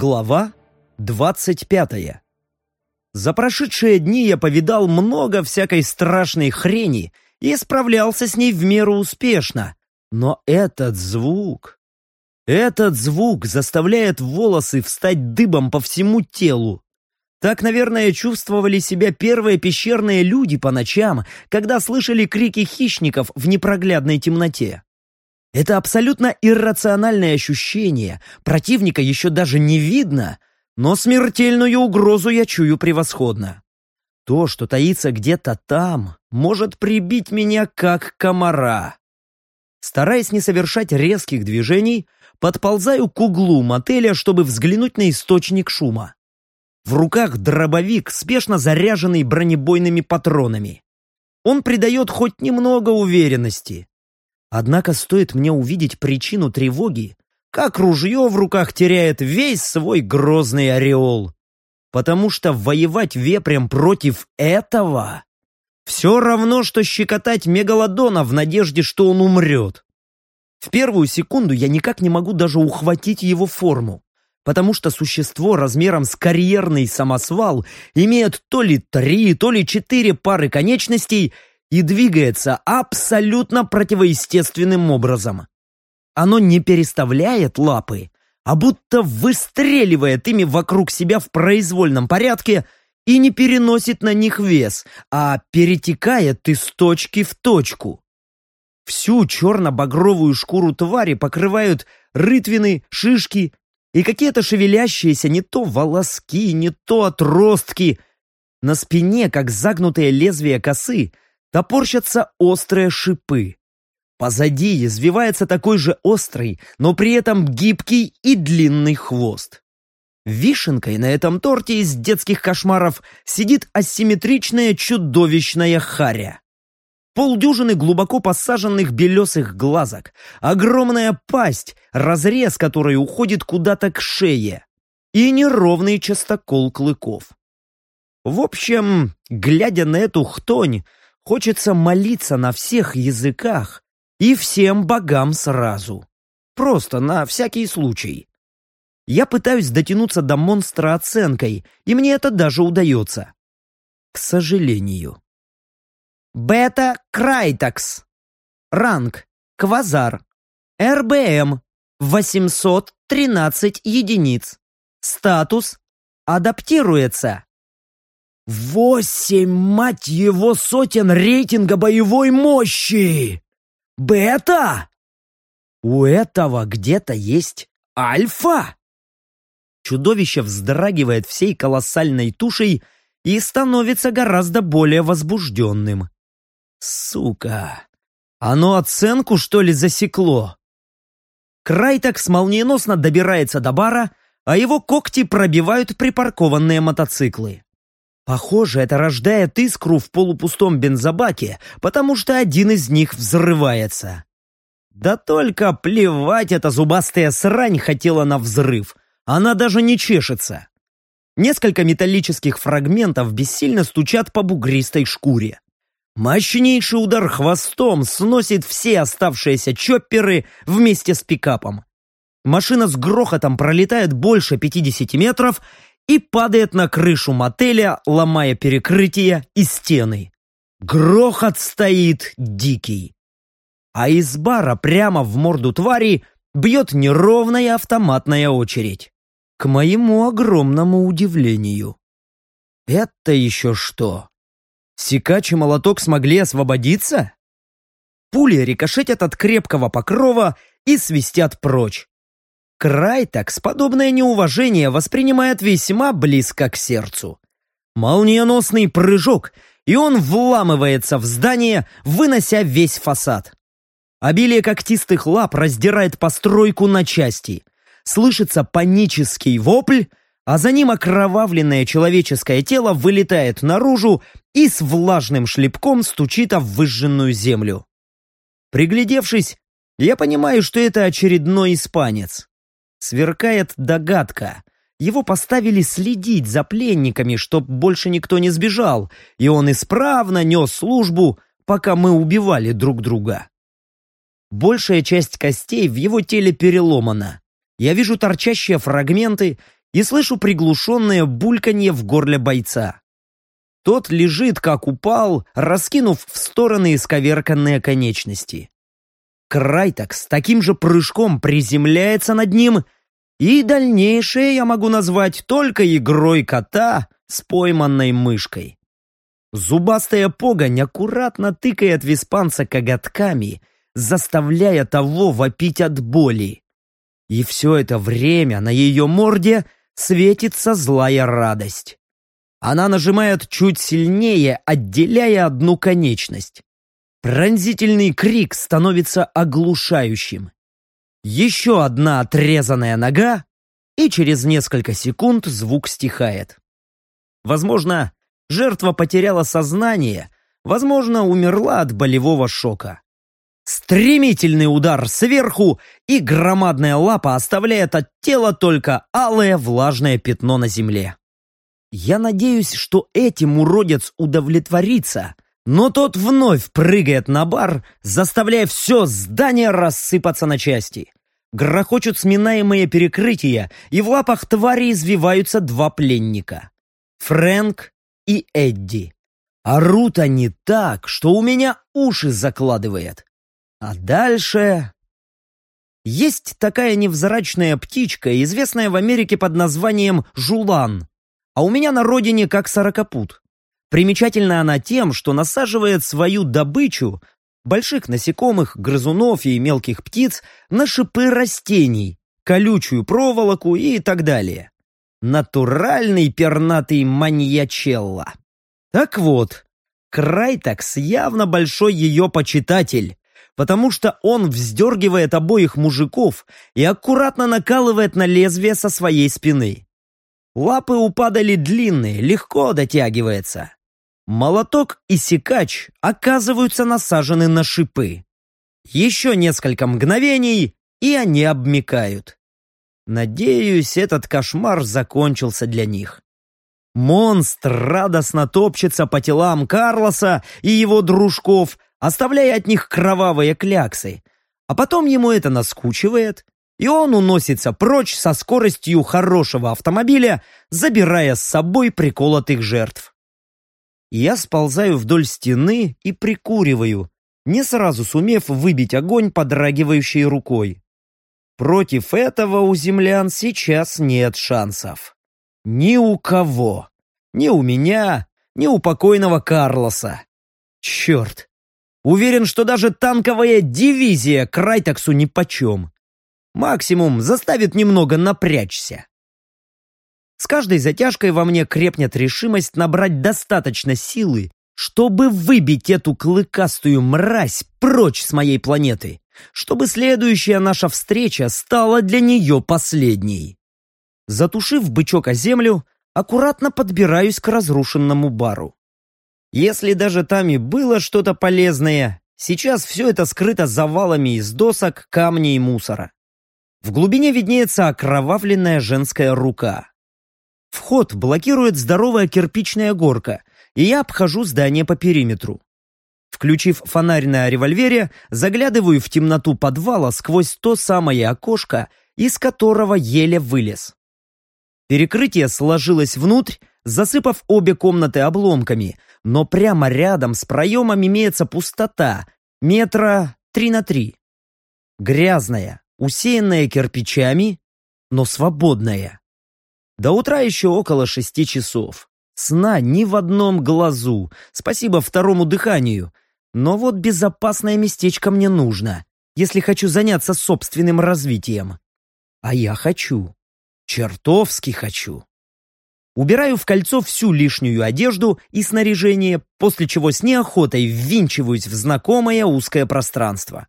Глава 25 За прошедшие дни я повидал много всякой страшной хрени и справлялся с ней в меру успешно. Но этот звук... Этот звук заставляет волосы встать дыбом по всему телу. Так, наверное, чувствовали себя первые пещерные люди по ночам, когда слышали крики хищников в непроглядной темноте. Это абсолютно иррациональное ощущение, противника еще даже не видно, но смертельную угрозу я чую превосходно. То, что таится где-то там, может прибить меня как комара. Стараясь не совершать резких движений, подползаю к углу мотеля, чтобы взглянуть на источник шума. В руках дробовик, спешно заряженный бронебойными патронами. Он придает хоть немного уверенности. Однако стоит мне увидеть причину тревоги, как ружье в руках теряет весь свой грозный ореол. Потому что воевать вепрем против этого все равно, что щекотать мегалодона в надежде, что он умрет. В первую секунду я никак не могу даже ухватить его форму, потому что существо размером с карьерный самосвал имеет то ли три, то ли четыре пары конечностей и двигается абсолютно противоестественным образом. Оно не переставляет лапы, а будто выстреливает ими вокруг себя в произвольном порядке и не переносит на них вес, а перетекает из точки в точку. Всю черно-багровую шкуру твари покрывают рытвины, шишки и какие-то шевелящиеся не то волоски, не то отростки. На спине, как загнутые лезвия косы, топорщатся острые шипы. Позади извивается такой же острый, но при этом гибкий и длинный хвост. Вишенкой на этом торте из детских кошмаров сидит асимметричная чудовищная харя. Полдюжины глубоко посаженных белесых глазок, огромная пасть, разрез которой уходит куда-то к шее, и неровный частокол клыков. В общем, глядя на эту хтонь, Хочется молиться на всех языках и всем богам сразу. Просто на всякий случай. Я пытаюсь дотянуться до монстра оценкой, и мне это даже удается. К сожалению. Бета Крайтакс. Ранг. Квазар. РБМ. 813 единиц. Статус. Адаптируется. Восемь, мать его, сотен рейтинга боевой мощи! Бета? У этого где-то есть альфа? Чудовище вздрагивает всей колоссальной тушей и становится гораздо более возбужденным. Сука! Оно оценку, что ли, засекло? Крайтекс молниеносно добирается до бара, а его когти пробивают припаркованные мотоциклы. Похоже, это рождает искру в полупустом бензобаке, потому что один из них взрывается. Да только плевать эта зубастая срань хотела на взрыв. Она даже не чешется. Несколько металлических фрагментов бессильно стучат по бугристой шкуре. Мощнейший удар хвостом сносит все оставшиеся чопперы вместе с пикапом. Машина с грохотом пролетает больше 50 метров и падает на крышу мотеля, ломая перекрытия и стены. Грохот стоит дикий. А из бара прямо в морду твари бьет неровная автоматная очередь. К моему огромному удивлению. Это еще что? Сикач и молоток смогли освободиться? Пули рикошетят от крепкого покрова и свистят прочь. Крайтакс подобное неуважение воспринимает весьма близко к сердцу. Молниеносный прыжок, и он вламывается в здание, вынося весь фасад. Обилие когтистых лап раздирает постройку на части. Слышится панический вопль, а за ним окровавленное человеческое тело вылетает наружу и с влажным шлепком стучит о выжженную землю. Приглядевшись, я понимаю, что это очередной испанец. Сверкает догадка. Его поставили следить за пленниками, чтоб больше никто не сбежал, и он исправно нес службу, пока мы убивали друг друга. Большая часть костей в его теле переломана. Я вижу торчащие фрагменты и слышу приглушенное бульканье в горле бойца. Тот лежит, как упал, раскинув в стороны исковерканные конечности. Крайток с таким же прыжком приземляется над ним, и дальнейшее я могу назвать только игрой кота с пойманной мышкой. Зубастая погонь аккуратно тыкает виспанца коготками, заставляя того вопить от боли. И все это время на ее морде светится злая радость. Она нажимает чуть сильнее, отделяя одну конечность. Пронзительный крик становится оглушающим. Еще одна отрезанная нога, и через несколько секунд звук стихает. Возможно, жертва потеряла сознание, возможно, умерла от болевого шока. Стремительный удар сверху, и громадная лапа оставляет от тела только алое влажное пятно на земле. Я надеюсь, что этим уродец удовлетворится, но тот вновь прыгает на бар, заставляя все здание рассыпаться на части. Грохочут сминаемые перекрытия, и в лапах твари извиваются два пленника. Фрэнк и Эдди. Орут они так, что у меня уши закладывает. А дальше... Есть такая невзрачная птичка, известная в Америке под названием жулан, а у меня на родине как сорокопут. Примечательна она тем, что насаживает свою добычу, больших насекомых, грызунов и мелких птиц, на шипы растений, колючую проволоку и так далее. Натуральный пернатый маньячелла. Так вот, Крайтакс явно большой ее почитатель, потому что он вздергивает обоих мужиков и аккуратно накалывает на лезвие со своей спины. Лапы у падали длинные, легко дотягивается. Молоток и секач оказываются насажены на шипы. Еще несколько мгновений, и они обмикают. Надеюсь, этот кошмар закончился для них. Монстр радостно топчется по телам Карлоса и его дружков, оставляя от них кровавые кляксы. А потом ему это наскучивает, и он уносится прочь со скоростью хорошего автомобиля, забирая с собой приколотых жертв. Я сползаю вдоль стены и прикуриваю, не сразу сумев выбить огонь подрагивающей рукой. Против этого у землян сейчас нет шансов. Ни у кого. Ни у меня, ни у покойного Карлоса. Черт, Уверен, что даже танковая дивизия Крайтаксу нипочем. Максимум заставит немного напрячься. С каждой затяжкой во мне крепнет решимость набрать достаточно силы, чтобы выбить эту клыкастую мразь прочь с моей планеты, чтобы следующая наша встреча стала для нее последней. Затушив бычок о землю, аккуратно подбираюсь к разрушенному бару. Если даже там и было что-то полезное, сейчас все это скрыто завалами из досок, камней и мусора. В глубине виднеется окровавленная женская рука. Вход блокирует здоровая кирпичная горка, и я обхожу здание по периметру. Включив фонарь на револьвере, заглядываю в темноту подвала сквозь то самое окошко, из которого еле вылез. Перекрытие сложилось внутрь, засыпав обе комнаты обломками, но прямо рядом с проемом имеется пустота, метра три на три. Грязная, усеянная кирпичами, но свободная. До утра еще около шести часов. Сна ни в одном глазу, спасибо второму дыханию. Но вот безопасное местечко мне нужно, если хочу заняться собственным развитием. А я хочу. Чертовски хочу. Убираю в кольцо всю лишнюю одежду и снаряжение, после чего с неохотой ввинчиваюсь в знакомое узкое пространство.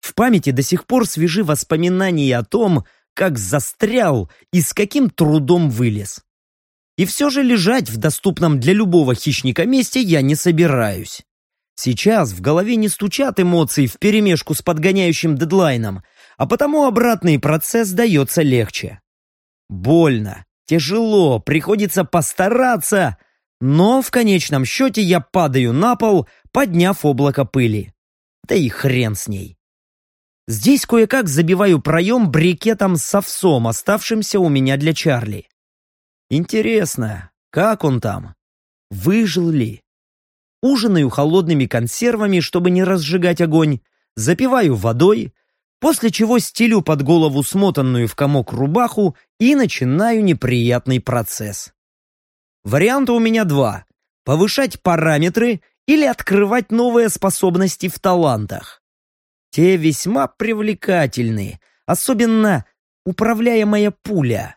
В памяти до сих пор свежи воспоминания о том, как застрял и с каким трудом вылез. И все же лежать в доступном для любого хищника месте я не собираюсь. Сейчас в голове не стучат эмоции вперемешку с подгоняющим дедлайном, а потому обратный процесс дается легче. Больно, Тяжело, приходится постараться, но в конечном счете я падаю на пол, подняв облако пыли. Да и хрен с ней. Здесь кое-как забиваю проем брикетом с овсом, оставшимся у меня для Чарли. Интересно, как он там? Выжил ли? Ужинаю холодными консервами, чтобы не разжигать огонь, запиваю водой, после чего стелю под голову смотанную в комок рубаху и начинаю неприятный процесс. Варианта у меня два – повышать параметры или открывать новые способности в талантах. Те весьма привлекательны, особенно управляемая пуля.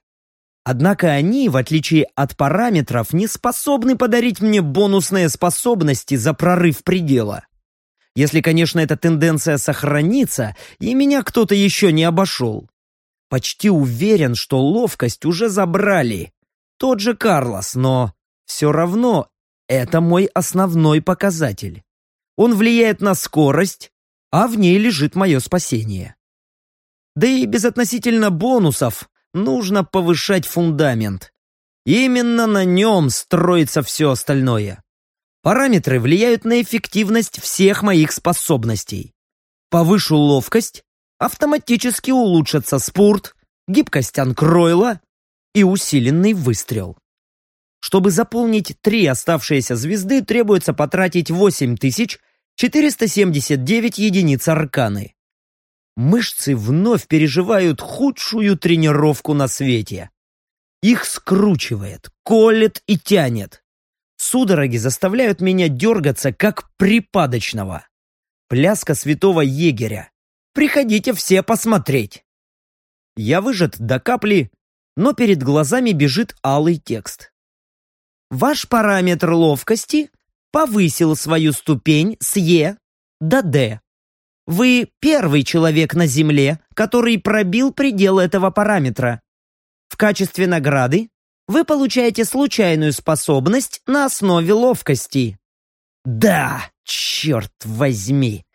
Однако они, в отличие от параметров, не способны подарить мне бонусные способности за прорыв предела. Если, конечно, эта тенденция сохранится, и меня кто-то еще не обошел. Почти уверен, что ловкость уже забрали. Тот же Карлос, но все равно это мой основной показатель. Он влияет на скорость, а в ней лежит мое спасение. Да и безотносительно бонусов нужно повышать фундамент. Именно на нем строится все остальное. Параметры влияют на эффективность всех моих способностей. Повышу ловкость, автоматически улучшится спорт, гибкость анкройла и усиленный выстрел. Чтобы заполнить три оставшиеся звезды, требуется потратить 8479 единиц арканы. Мышцы вновь переживают худшую тренировку на свете. Их скручивает, колет и тянет. Судороги заставляют меня дергаться, как припадочного. Пляска святого егеря. Приходите все посмотреть. Я выжат до капли, но перед глазами бежит алый текст. Ваш параметр ловкости повысил свою ступень с Е до Д. Вы первый человек на Земле, который пробил предел этого параметра. В качестве награды вы получаете случайную способность на основе ловкости. Да, черт возьми!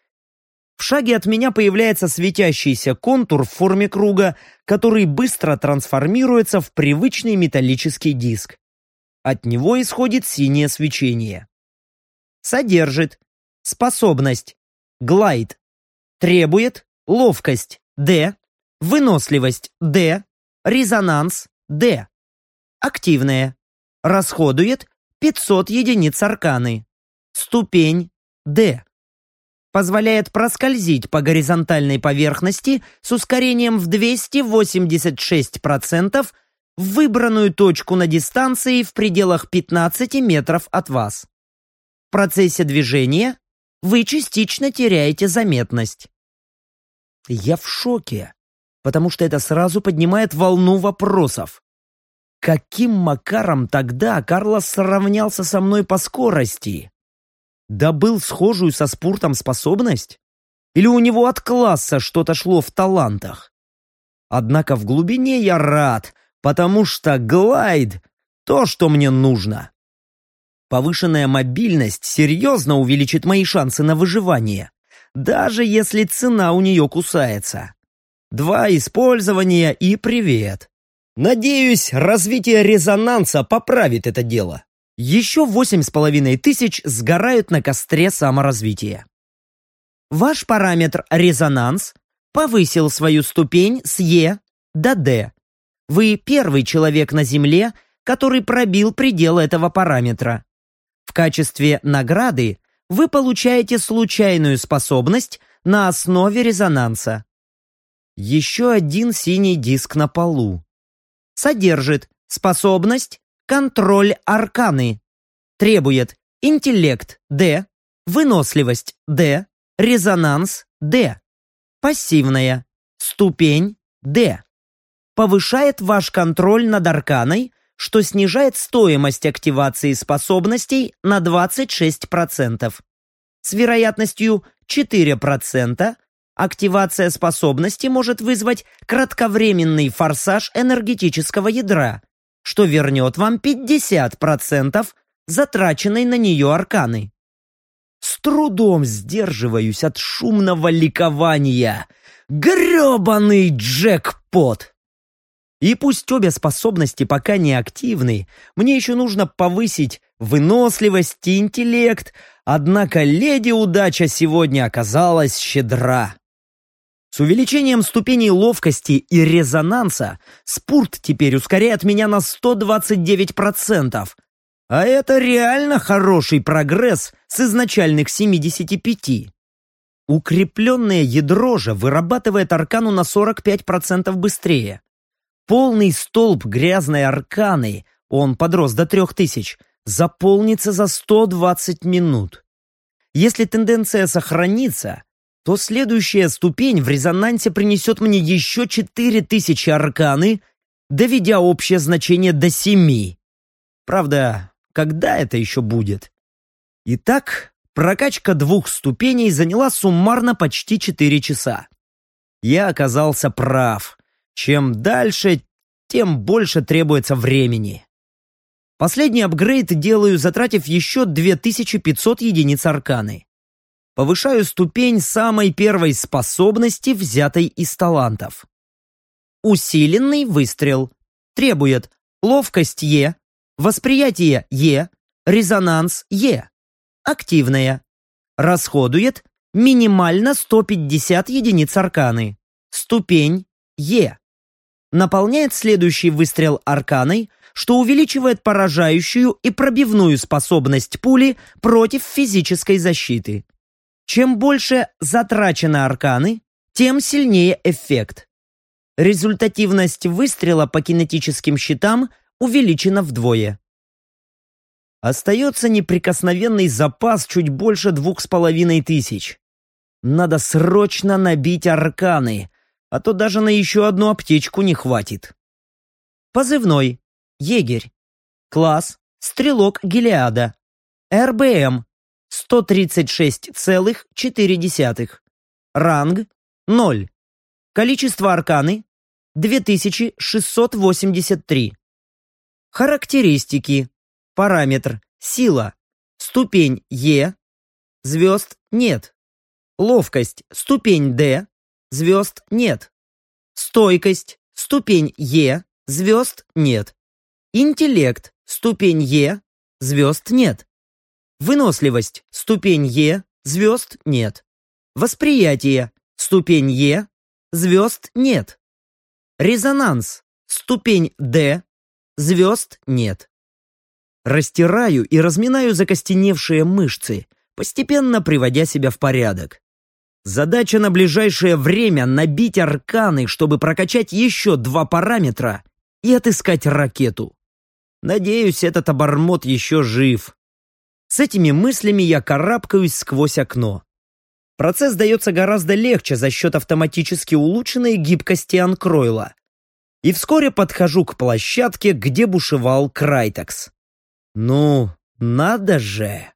В шаге от меня появляется светящийся контур в форме круга, который быстро трансформируется в привычный металлический диск. От него исходит синее свечение. Содержит способность глайд. Требует ловкость D, выносливость D, резонанс D. Активная. Расходует 500 единиц арканы. Ступень D. Позволяет проскользить по горизонтальной поверхности с ускорением в 286% в выбранную точку на дистанции в пределах 15 метров от вас. В процессе движения вы частично теряете заметность. Я в шоке, потому что это сразу поднимает волну вопросов. Каким макаром тогда Карлос сравнялся со мной по скорости? Добыл схожую со спортом способность? Или у него от класса что-то шло в талантах? Однако в глубине я рад, потому что глайд — то, что мне нужно. Повышенная мобильность серьезно увеличит мои шансы на выживание, даже если цена у нее кусается. Два использования и привет. Надеюсь, развитие резонанса поправит это дело. Еще восемь с половиной тысяч сгорают на костре саморазвития. Ваш параметр резонанс повысил свою ступень с Е до Д. Вы первый человек на Земле, который пробил предел этого параметра. В качестве награды вы получаете случайную способность на основе резонанса. Еще один синий диск на полу содержит способность контроль арканы, требует интеллект D, выносливость D, резонанс D, пассивная, ступень D. Повышает ваш контроль над арканой, что снижает стоимость активации способностей на 26%. С вероятностью 4% активация способности может вызвать кратковременный форсаж энергетического ядра, что вернет вам 50% затраченной на нее арканы. С трудом сдерживаюсь от шумного ликования. Гребаный джекпот! И пусть обе способности пока не активны, мне еще нужно повысить выносливость и интеллект, однако леди удача сегодня оказалась щедра. С увеличением ступеней ловкости и резонанса спорт теперь ускоряет меня на 129%. А это реально хороший прогресс с изначальных 75. Укрепленное ядро же вырабатывает аркану на 45% быстрее. Полный столб грязной арканы, он подрос до 3000, заполнится за 120 минут. Если тенденция сохранится, то следующая ступень в резонансе принесет мне еще 4000 арканы, доведя общее значение до 7. Правда, когда это еще будет? Итак, прокачка двух ступеней заняла суммарно почти 4 часа. Я оказался прав. Чем дальше, тем больше требуется времени. Последний апгрейд делаю, затратив еще 2500 единиц арканы. Повышаю ступень самой первой способности, взятой из талантов. Усиленный выстрел. Требует ловкость Е, восприятие Е, резонанс Е. Активная. Расходует минимально 150 единиц арканы. Ступень Е. Наполняет следующий выстрел арканой, что увеличивает поражающую и пробивную способность пули против физической защиты. Чем больше затрачено арканы, тем сильнее эффект. Результативность выстрела по кинетическим щитам увеличена вдвое. Остается неприкосновенный запас чуть больше двух с половиной тысяч. Надо срочно набить арканы, а то даже на еще одну аптечку не хватит. Позывной Егерь. Класс. Стрелок Гелиада. РБМ. 136,4. Ранг. 0. Количество арканы. 2683. Характеристики. Параметр. Сила. Ступень Е. Звезд нет. Ловкость. Ступень Д. Звезд нет. Стойкость. Ступень Е. Звезд нет. Интеллект – ступень Е, звезд нет. Выносливость – ступень Е, звезд нет. Восприятие – ступень Е, звезд нет. Резонанс – ступень Д, звезд нет. Растираю и разминаю закостеневшие мышцы, постепенно приводя себя в порядок. Задача на ближайшее время набить арканы, чтобы прокачать еще два параметра и отыскать ракету. Надеюсь, этот обормот еще жив. С этими мыслями я карабкаюсь сквозь окно. Процесс дается гораздо легче за счет автоматически улучшенной гибкости анкройла. И вскоре подхожу к площадке, где бушевал Крайтекс. Ну, надо же!